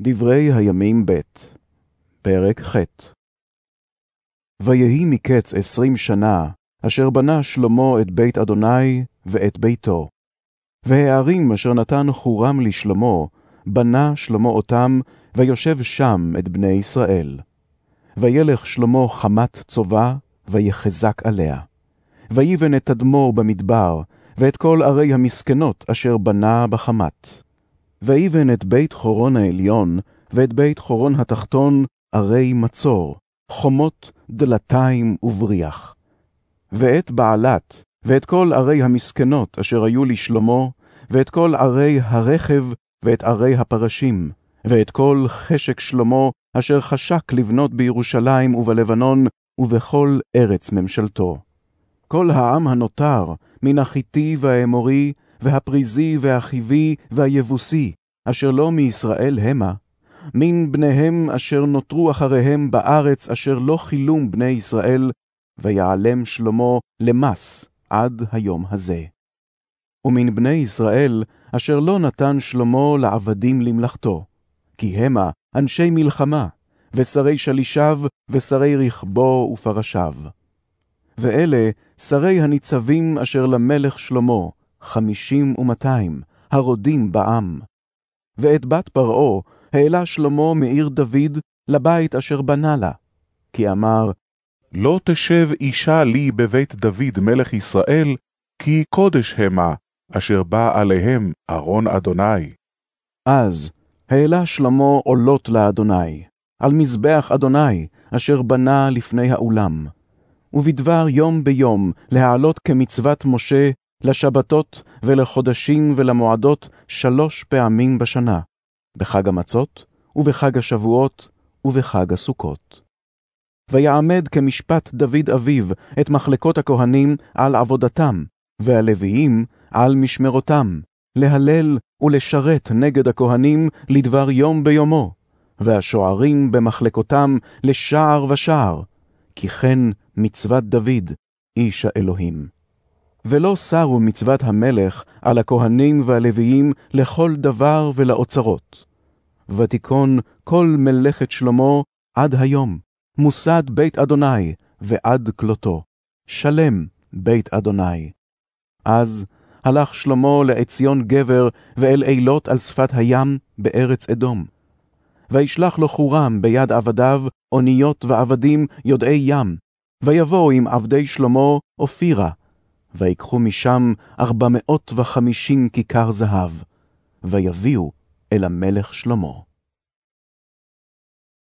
דברי הימים ב', פרק ח' ויהי מקץ עשרים שנה, אשר בנה שלמה את בית אדוני ואת ביתו. והערים אשר נתן חורם לשלמה, בנה שלמה אותם, ויושב שם את בני ישראל. וילך שלמה חמת צובה, ויחזק עליה. ויבן את תדמור במדבר, ואת כל ערי המסכנות אשר בנה בחמת. ויבן את בית חורון העליון, ואת בית חורון התחתון, ערי מצור, חומות, דלתיים ובריח. ואת בעלת, ואת כל ערי המסכנות אשר היו לשלמה, ואת כל ערי הרכב, ואת ערי הפרשים, ואת כל חשק שלמה, אשר חשק לבנות בירושלים ובלבנון, ובכל ארץ ממשלתו. כל העם הנותר, מן החיתי והאמורי, והפריזי והחיבי והיבוסי, אשר לא מישראל המה, מן בניהם אשר נותרו אחריהם בארץ אשר לא חילום בני ישראל, ויעלם שלמה למס עד היום הזה. ומן בני ישראל אשר לא נתן שלמה לעבדים למלאכתו, כי המה אנשי מלחמה, ושרי שלישיו, ושרי רכבו ופרשיו. ואלה שרי הניצבים אשר למלך שלמה, חמישים ומאתיים, הרודים בעם. ואת בת פרעה העלה שלמה מעיר דוד לבית אשר בנה לה. כי אמר, לא תשב אישה לי בבית דוד מלך ישראל, כי קודש המה, אשר בא עליהם ארון אדוני. אז העלה שלמה עולות לאדוני, על מזבח אדוני, אשר בנה לפני האולם. ובדבר יום ביום להעלות כמצוות משה לשבתות ולחודשים ולמועדות שלוש פעמים בשנה, בחג המצות, ובחג השבועות, ובחג הסוכות. ויעמד כמשפט דוד אביו את מחלקות הכהנים על עבודתם, והלוויים על משמרותם, להלל ולשרת נגד הכהנים לדבר יום ביומו, והשוערים במחלקותם לשער ושער, כי כן מצוות דוד, איש האלוהים. ולא סרו מצוות המלך על הכהנים והלוויים לכל דבר ולאוצרות. ותיכון כל מלאכת שלמה עד היום, מוסד בית אדוני ועד כלותו, שלם בית אדוני. אז הלך שלמה לעציון גבר ואל אילות על שפת הים בארץ אדום. וישלח לו חורם ביד עבדיו, אוניות ועבדים יודעי ים, ויבואו עם עבדי שלמה אופירה, ויקחו משם ארבע מאות וחמישים כיכר זהב, ויביאו אל המלך שלמה.